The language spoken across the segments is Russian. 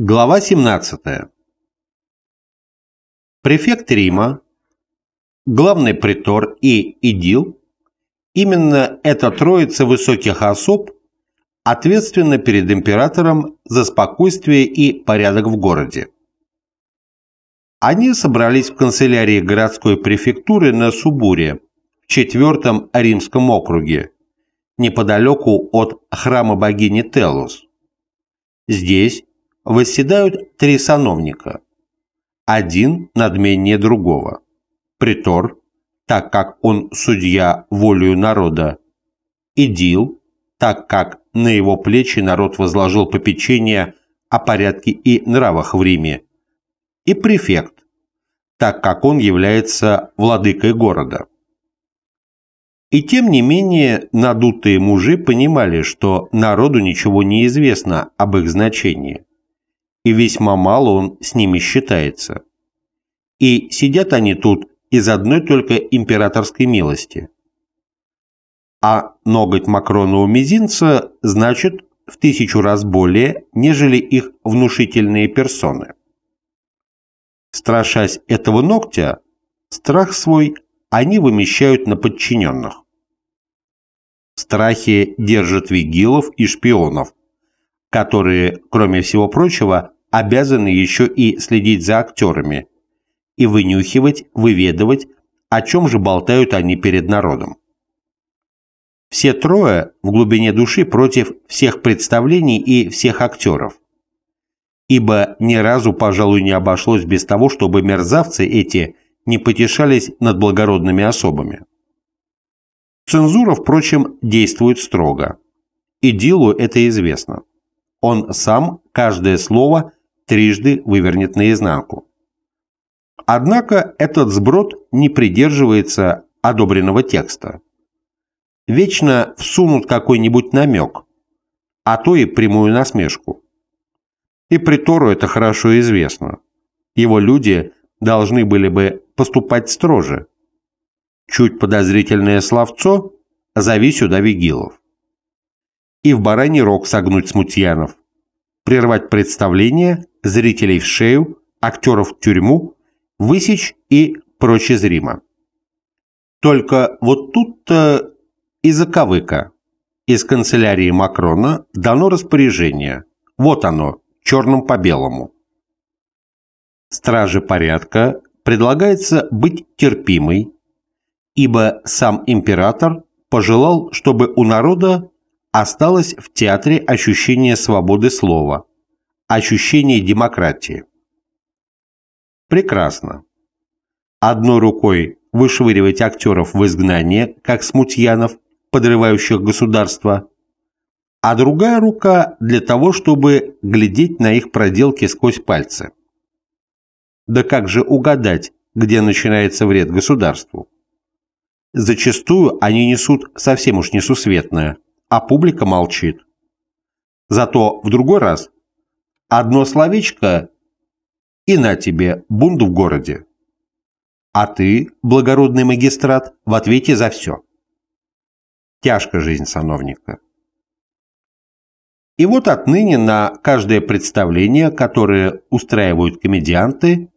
Глава 17. Префект Рима, главный притор и идил, именно эта троица высоких особ ответственна перед императором за спокойствие и порядок в городе. Они собрались в канцелярии городской префектуры на Субуре, в четвертом римском округе, неподалеку от храма богини Телус. Здесь восседают три сановника. Один надменнее другого. Притор, так как он судья волею народа. Идил, так как на его плечи народ возложил попечение о порядке и нравах в Риме. И префект, так как он является владыкой города. И тем не менее надутые мужи понимали, что народу ничего не известно об их значении и весьма мало он с ними считается. И сидят они тут из одной только императорской милости. А ноготь Макрона у мизинца значит в тысячу раз более, нежели их внушительные персоны. Страшась этого ногтя, страх свой они вымещают на подчиненных. В страхе держат вигилов и шпионов, которые, кроме всего прочего, обязаны еще и следить за актерами и вынюхивать, выведывать, о чем же болтают они перед народом. Все трое в глубине души против всех представлений и всех актеров. Ибо ни разу, пожалуй, не обошлось без того, чтобы мерзавцы эти не потешались над благородными особами. Цензура, впрочем, действует строго. И Дилу это известно. Он сам каждое слово трижды вывернет наизнанку. Однако этот сброд не придерживается одобренного текста. Вечно всунут какой-нибудь намек, а то и прямую насмешку. И притору это хорошо известно. Его люди должны были бы поступать строже. Чуть подозрительное словцо – зови сюда Вигилов. И в бараний рог согнуть смутьянов – прервать представление, зрителей в шею, актеров в тюрьму, высечь и прочее зримо. Только вот тут-то и заковыка. Из канцелярии Макрона дано распоряжение. Вот оно, черным по белому. Страже порядка предлагается быть терпимой, ибо сам император пожелал, чтобы у народа осталось в театре ощущение свободы слова, ощущение демократии. Прекрасно. Одной рукой вышвыривать актеров в изгнание, как смутьянов, подрывающих государство, а другая рука для того, чтобы глядеть на их проделки сквозь пальцы. Да как же угадать, где начинается вред государству? Зачастую они несут совсем уж несусветное – а публика молчит. Зато в другой раз одно словечко и на тебе бунт в городе. А ты, благородный магистрат, в ответе за все. Тяжка жизнь сановника. И вот отныне на каждое представление, которое устраивают комедианты,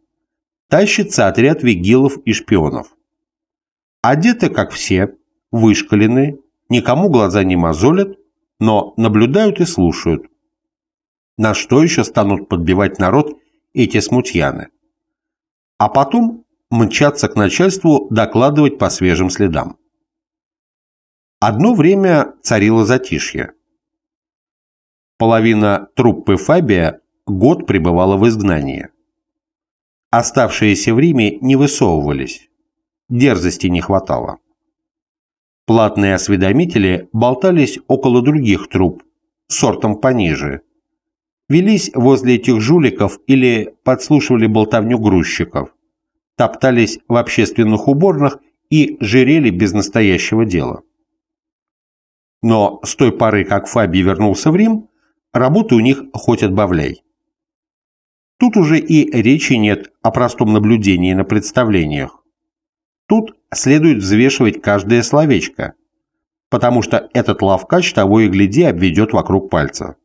тащится отряд вигилов и шпионов. Одеты, как все, вышкалены, никому глаза не мозолят, но наблюдают и слушают. На что еще станут подбивать народ эти смутьяны? А потом мчаться к начальству докладывать по свежим следам. Одно время царило затишье. Половина труппы Фабия год пребывала в изгнании. Оставшиеся в Риме не высовывались. Дерзости не хватало. Платные осведомители болтались около других труб, сортом пониже. Велись возле этих жуликов или подслушивали болтовню грузчиков, топтались в общественных уборных и жирели без настоящего дела. Но с той поры, как Фаби вернулся в Рим, работы у них хоть отбавляй. Тут уже и речи нет о простом наблюдении на представлениях. Тут следует взвешивать каждое словечко, потому что этот лавкач того и гляди обведет вокруг пальца.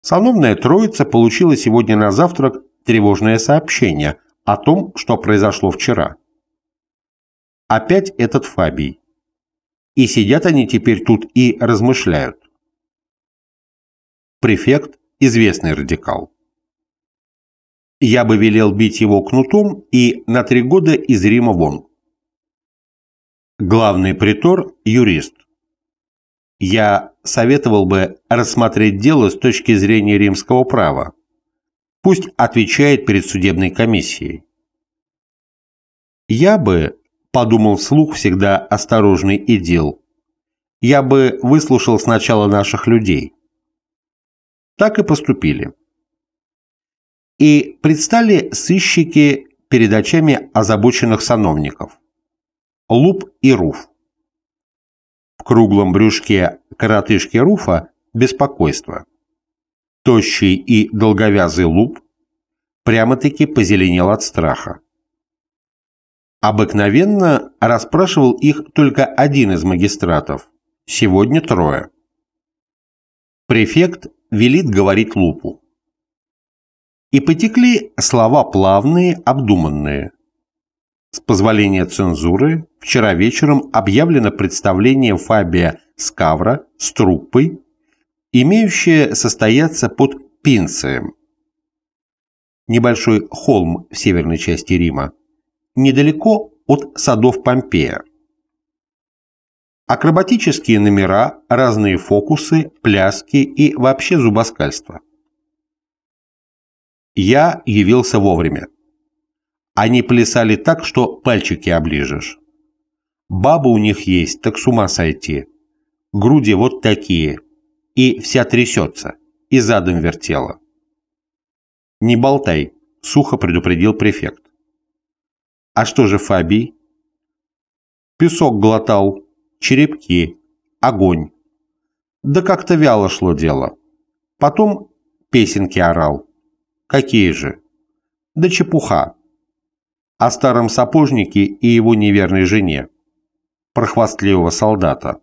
Сановная троица получила сегодня на завтрак тревожное сообщение о том, что произошло вчера. Опять этот Фабий. И сидят они теперь тут и размышляют. Префект – известный радикал. Я бы велел бить его кнутом и на три года из Рима вон. Главный притор – юрист. Я советовал бы рассмотреть дело с точки зрения римского права. Пусть отвечает перед судебной комиссией. Я бы, подумал вслух всегда осторожный идил, я бы выслушал сначала наших людей. Так и поступили. И предстали сыщики перед очами озабоченных сановников. Луп и Руф. В круглом брюшке коротышки Руфа беспокойство. Тощий и долговязый Луп прямо-таки позеленел от страха. Обыкновенно расспрашивал их только один из магистратов, сегодня трое. Префект велит говорить Лупу. И потекли слова плавные, обдуманные. С позволения цензуры, вчера вечером объявлено представление Фабия Скавра с труппой, имеющее состояться под Пинцием. Небольшой холм в северной части Рима, недалеко от садов Помпея. Акробатические номера, разные фокусы, пляски и вообще зубоскальство. Я явился вовремя. Они плясали так, что пальчики оближешь. Баба у них есть, так с ума сойти. Груди вот такие. И вся трясется. И задом вертела. «Не болтай», — сухо предупредил префект. «А что же Фабий?» «Песок глотал, черепки, огонь. Да как-то вяло шло дело. Потом песенки орал. Какие же? Да чепуха. О старом сапожнике и его неверной жене. Про хвастливого солдата.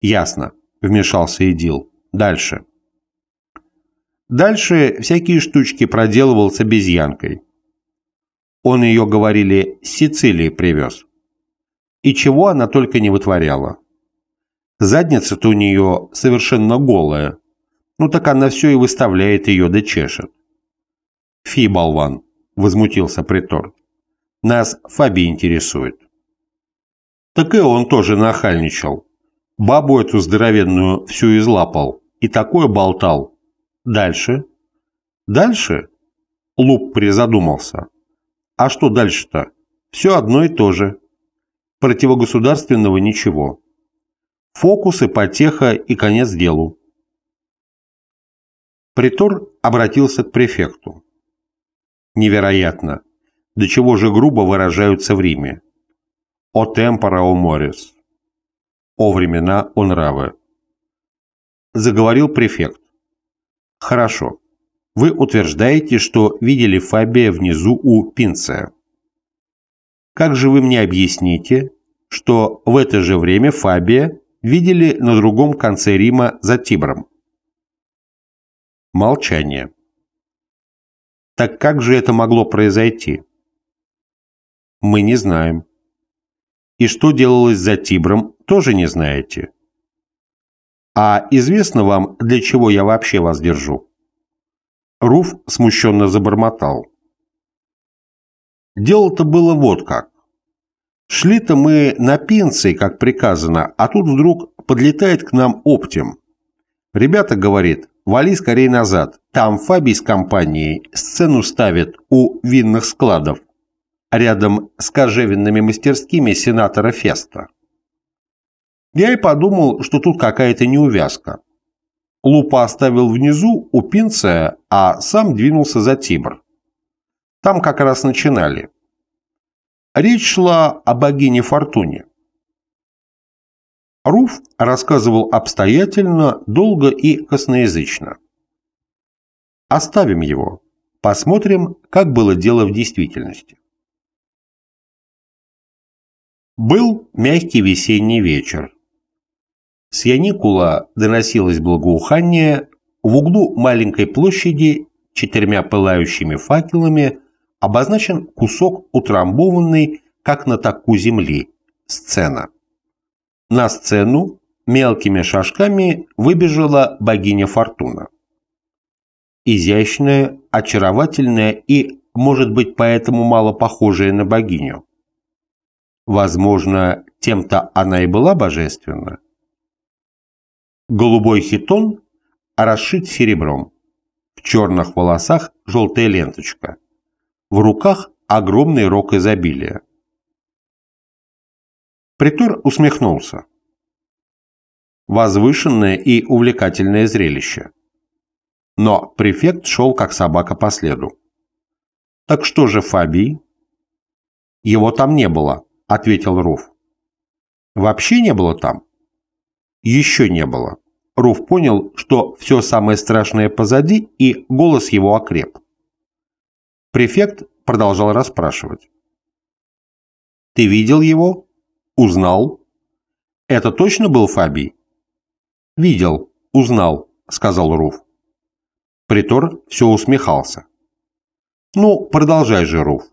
Ясно, вмешался Идил. Дальше. Дальше всякие штучки проделывал с обезьянкой. Он ее, говорили, с Сицилии привез. И чего она только не вытворяла. Задница-то у нее совершенно голая, ну так она все и выставляет ее да чешет. Фи, болван, возмутился притор. Нас Фаби интересует. Так и он тоже нахальничал. Бабу эту здоровенную всю излапал. И такое болтал. Дальше? Дальше? Луп призадумался. А что дальше-то? Все одно и то же. Противогосударственного ничего. Фокусы, потеха и конец делу. Притор обратился к префекту. Невероятно. До чего же грубо выражаются в Риме. «О темпора, о морис». «О времена, о нравы». Заговорил префект. «Хорошо. Вы утверждаете, что видели Фабия внизу у Пинция. Как же вы мне объясните, что в это же время Фабия видели на другом конце Рима за Тибром?» Молчание. Так как же это могло произойти? Мы не знаем. И что делалось за Тибром, тоже не знаете. А известно вам, для чего я вообще вас держу? Руф смущенно забормотал. Дело-то было вот как. Шли-то мы на пенсии, как приказано, а тут вдруг подлетает к нам Оптим. Ребята, говорит, вали скорее назад. Там Фабий с компанией сцену ставит у винных складов, рядом с кожевенными мастерскими сенатора Феста. Я и подумал, что тут какая-то неувязка. Лупа оставил внизу у Пинция, а сам двинулся за Тибр. Там как раз начинали. Речь шла о богине Фортуне. Руф рассказывал обстоятельно, долго и косноязычно. Оставим его. Посмотрим, как было дело в действительности. Был мягкий весенний вечер. С Яникула доносилось благоухание, в углу маленькой площади четырьмя пылающими факелами обозначен кусок утрамбованный, как на таку земли, сцена. На сцену мелкими шажками выбежала богиня Фортуна. Изящная, очаровательная и, может быть, поэтому мало похожая на богиню. Возможно, тем-то она и была божественна. Голубой хитон расшит серебром. В черных волосах желтая ленточка. В руках огромный рог изобилия. Притор усмехнулся. Возвышенное и увлекательное зрелище. Но префект шел как собака по следу. «Так что же Фабий?» «Его там не было», — ответил Руф. «Вообще не было там?» «Еще не было». Руф понял, что все самое страшное позади, и голос его окреп. Префект продолжал расспрашивать. «Ты видел его? Узнал? Это точно был Фабий?» «Видел, узнал», — сказал Руф. Притор все усмехался. «Ну, продолжай же, Руф».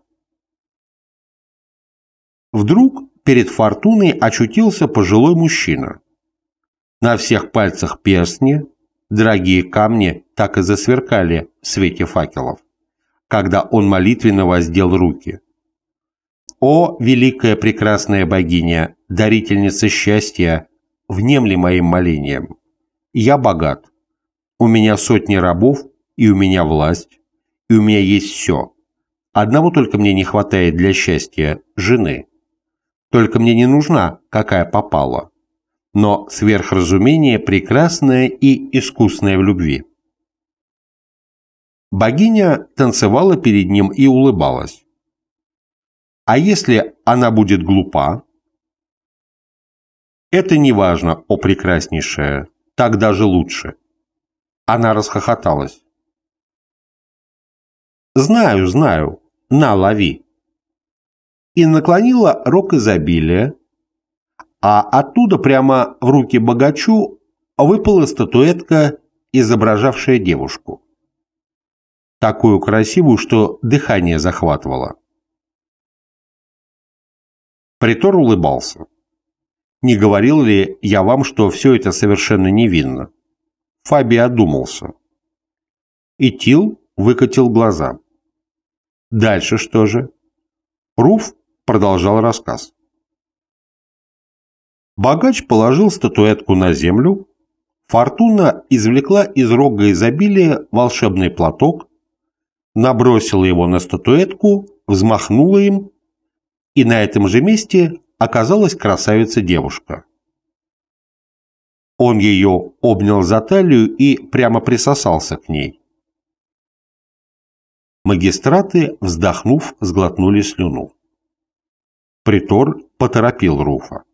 Вдруг перед Фортуной очутился пожилой мужчина. На всех пальцах перстни, дорогие камни так и засверкали в свете факелов, когда он молитвенно воздел руки. «О, великая прекрасная богиня, дарительница счастья, внемли моим молением! Я богат, у меня сотни рабов, и у меня власть, и у меня есть все. Одного только мне не хватает для счастья – жены. Только мне не нужна, какая попала но сверхразумение прекрасное и искусное в любви. Богиня танцевала перед ним и улыбалась. А если она будет глупа? Это не важно, о прекраснейшая, так даже лучше. Она расхохоталась. Знаю, знаю, на, лови. И наклонила рог изобилия, а оттуда прямо в руки богачу выпала статуэтка, изображавшая девушку. Такую красивую, что дыхание захватывало. Притор улыбался. Не говорил ли я вам, что все это совершенно невинно? Фаби одумался. Тил выкатил глаза. Дальше что же? Руф продолжал рассказ. Богач положил статуэтку на землю, Фортуна извлекла из рога изобилия волшебный платок, набросила его на статуэтку, взмахнула им, и на этом же месте оказалась красавица-девушка. Он ее обнял за талию и прямо присосался к ней. Магистраты, вздохнув, сглотнули слюну. Притор поторопил Руфа.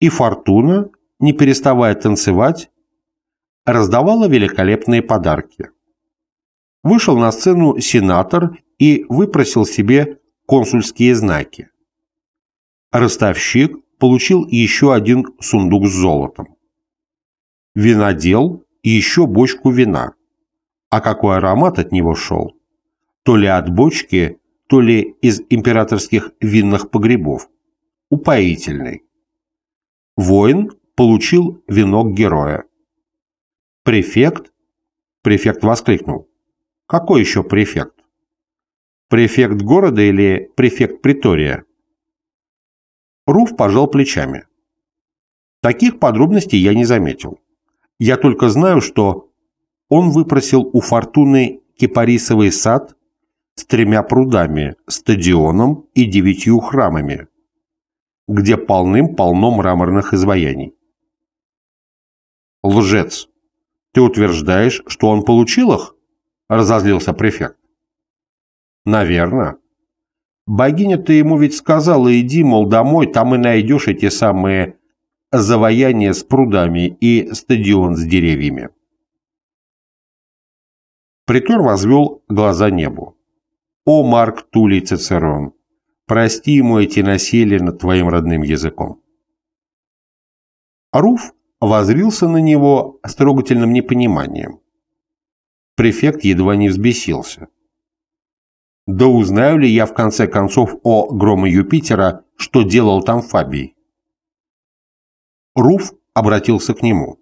И Фортуна, не переставая танцевать, раздавала великолепные подарки. Вышел на сцену сенатор и выпросил себе консульские знаки. Ростовщик получил еще один сундук с золотом. Винодел – еще бочку вина. А какой аромат от него шел? То ли от бочки, то ли из императорских винных погребов. Упоительный. Воин получил венок героя. Префект? Префект воскликнул. Какой еще префект? Префект города или префект притория? Руф пожал плечами. Таких подробностей я не заметил. Я только знаю, что он выпросил у Фортуны кипарисовый сад с тремя прудами, стадионом и девятью храмами, где полным-полно мраморных изваяний. «Лжец! Ты утверждаешь, что он получил их?» – разозлился префект. «Наверно. Богиня-то ему ведь сказала, иди, мол, домой, там и найдешь эти самые заваяния с прудами и стадион с деревьями». Притор возвел глаза небу. «О, Марк Тулей Цицерон! Прости ему эти насилия над твоим родным языком. Аруф возрился на него с трогательным непониманием. Префект едва не взбесился. Да узнаю ли я в конце концов о громе Юпитера, что делал там Фабий? Руф обратился к нему.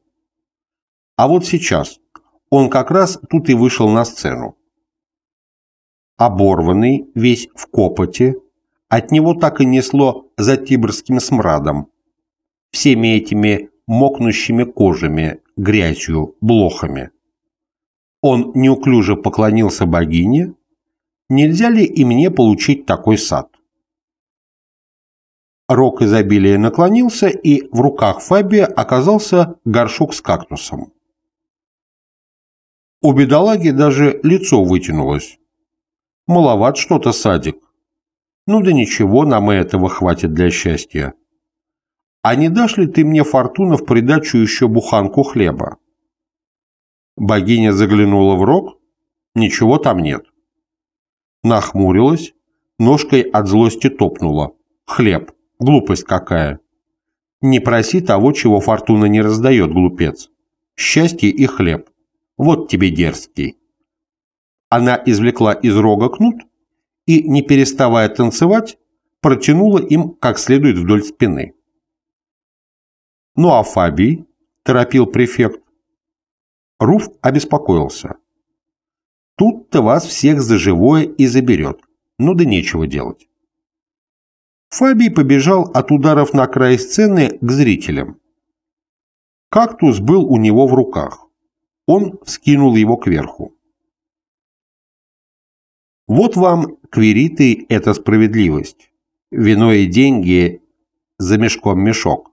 А вот сейчас он как раз тут и вышел на сцену. Оборванный, весь в копоте, от него так и несло за тибрским смрадом, всеми этими мокнущими кожами, грязью, блохами. Он неуклюже поклонился богине. Нельзя ли и мне получить такой сад? Рок изобилия наклонился, и в руках Фабия оказался горшок с кактусом. У бедолаги даже лицо вытянулось. Маловат что-то садик. Ну да ничего, нам и этого хватит для счастья. А не дашь ли ты мне, Фортуна, в придачу еще буханку хлеба? Богиня заглянула в рог. Ничего там нет. Нахмурилась, ножкой от злости топнула. Хлеб. Глупость какая. Не проси того, чего Фортуна не раздает, глупец. Счастье и хлеб. Вот тебе дерзкий. Она извлекла из рога кнут и, не переставая танцевать, протянула им как следует вдоль спины. «Ну а Фабий?» – торопил префект. Руф обеспокоился. «Тут-то вас всех за живое и заберет. Ну да нечего делать». Фабий побежал от ударов на край сцены к зрителям. Кактус был у него в руках. Он вскинул его кверху. Вот вам, квириты, эта справедливость. Вино и деньги за мешком мешок.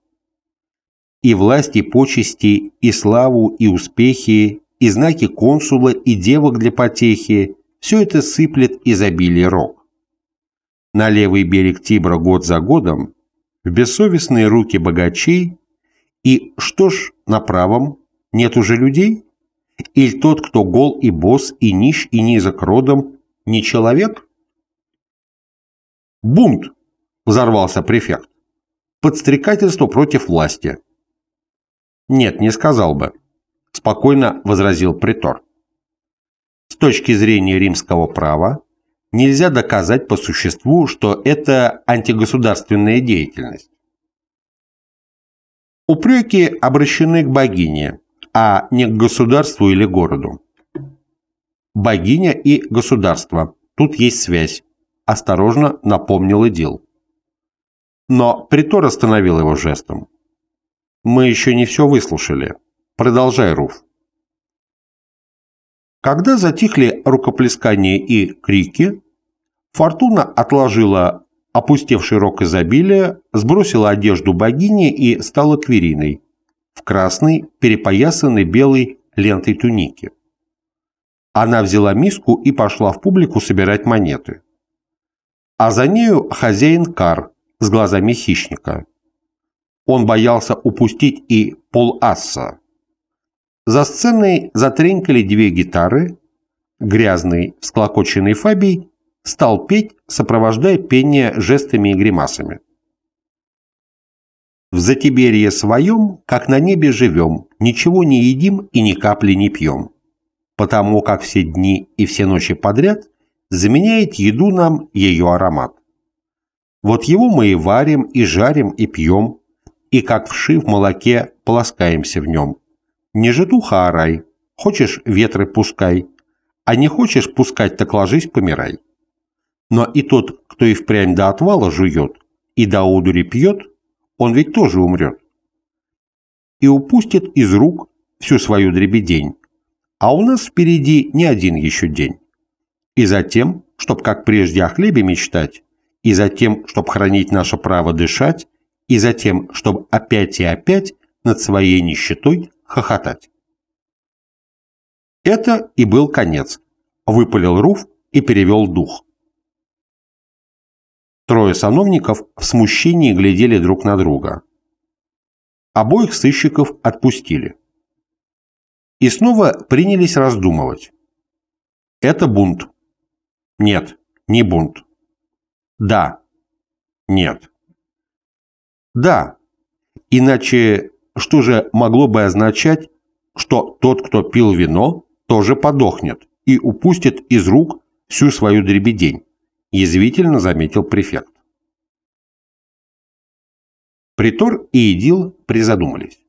И власть, и почести, и славу, и успехи, и знаки консула, и девок для потехи – все это сыплет изобилие рок. На левый берег Тибра год за годом, в бессовестные руки богачей, и что ж на правом, нет уже людей? Или тот, кто гол и босс, и нищ, и низок родом, не человек? Бунт, взорвался префект. Подстрекательство против власти. Нет, не сказал бы, спокойно возразил притор. С точки зрения римского права нельзя доказать по существу, что это антигосударственная деятельность. Упреки обращены к богине, а не к государству или городу. Богиня и государство. Тут есть связь. Осторожно напомнил Идил. Но Притор остановил его жестом. Мы еще не все выслушали. Продолжай, Руф. Когда затихли рукоплескания и крики, Фортуна отложила опустевший рог изобилия, сбросила одежду богини и стала квериной в красной, перепоясанной белой лентой туники. Она взяла миску и пошла в публику собирать монеты. А за нею хозяин Кар с глазами хищника. Он боялся упустить и поласса. За сценой затренькали две гитары. Грязный, всклокоченный Фабий стал петь, сопровождая пение жестами и гримасами. В Затиберье своем, как на небе живем, ничего не едим и ни капли не пьем потому как все дни и все ночи подряд заменяет еду нам ее аромат. Вот его мы и варим, и жарим, и пьем, и как вши в молоке полоскаемся в нем. Не житуха орай, хочешь ветры пускай, а не хочешь пускать, так ложись, помирай. Но и тот, кто и впрямь до отвала жует, и до удури пьет, он ведь тоже умрет. И упустит из рук всю свою дребедень, а у нас впереди не один еще день. И затем, чтоб как прежде о хлебе мечтать, и затем, чтоб хранить наше право дышать, и затем, чтоб опять и опять над своей нищетой хохотать. Это и был конец. Выпалил Руф и перевел дух. Трое сановников в смущении глядели друг на друга. Обоих сыщиков отпустили и снова принялись раздумывать. Это бунт. Нет, не бунт. Да. Нет. Да. Иначе что же могло бы означать, что тот, кто пил вино, тоже подохнет и упустит из рук всю свою дребедень, язвительно заметил префект. Притор и Идил призадумались.